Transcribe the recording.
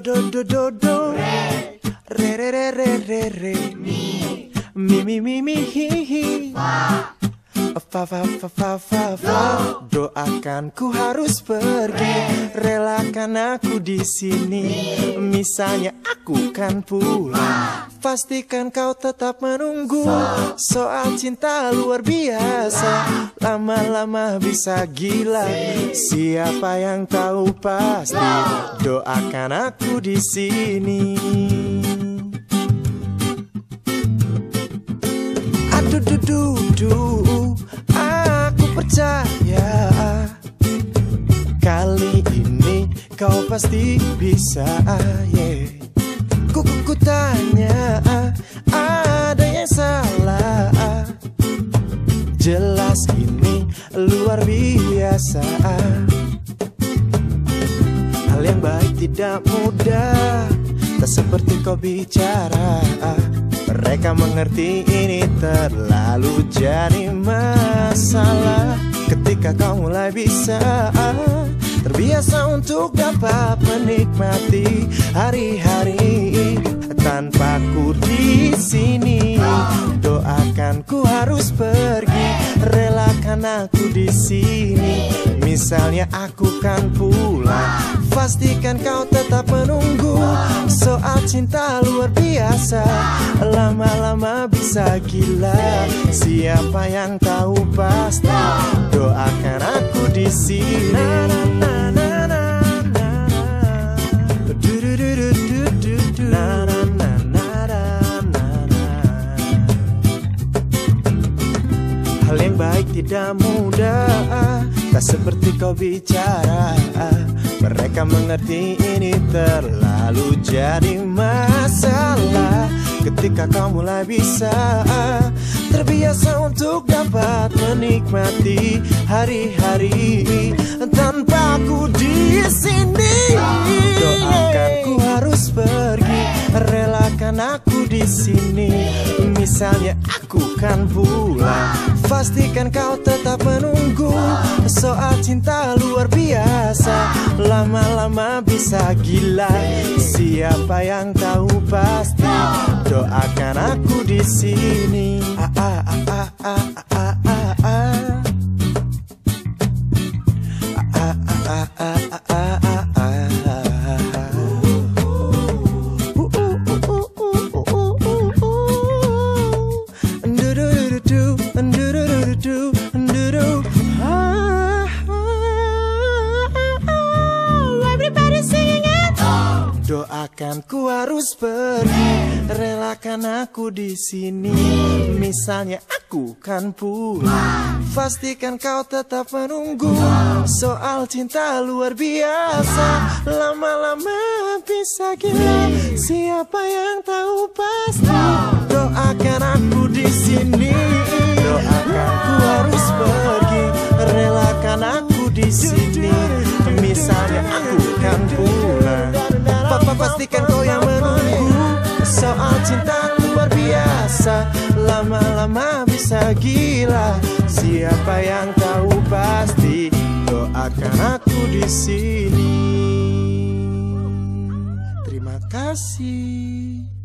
do do do do. Do re re re re re re. Mi mi mi mi hi hi. Fa fa fa fa fa fa. Doakan ku harus pergi. Relakan aku di sini. Misalnya aku kan pulang Pastikan kau tetap menunggu. Soal cinta luar biasa. Lama-lama bisa gila. Siapa yang tahu pasti Doakan aku di sini. Aduh duh duh duh. Aku percaya Kali ini kau pasti bisa yeah. Kuku ku tanya Ada yang salah? Jelas ini luar biasa. Hal yang baik tidak mudah Tak seperti kau bicara. Mereka mengerti ini terlalu jadi masalah. Ketika kau mulai bisa Terbiasa untuk dapat menikmati hari-hari. ku sini. Doakan ku harus pergi, relakan aku di sini. Misalnya aku kan pulang, pastikan kau tetap menunggu. Soal cinta luar biasa, lama-lama bisa gila. Siapa yang tahu pasti, doakan aku di sini. Tidak mudah Tak seperti kau bicara. Mereka mengerti ini terlalu jadi masalah. Ketika kau mulai bisa Terbiasa untuk dapat menikmati hari-hari. Tanpa aku di sini Doakan ku harus pergi. Relakan aku di sini Misalnya aku kan pulang. Pastikan kau tetap menunggu. Soal cinta luar biasa. Lama-lama bisa gila. Siapa yang tahu pasti. Doakan aku di sini. Ah, ah, ah, ah, ah, ah, ah, ah. Ah, Doakan ku harus pergi, relakan aku di sini. Misalnya aku kan pulang, pastikan kau tetap menunggu. Soal cinta luar biasa, lama-lama bisa gila. Siapa yang tahu pasti? Doakan aku pastikan kau yang menunggu. Soal cinta luar biasa Lama-lama bisa gila. Siapa yang tahu pasti Doakan aku di sini. Terima kasih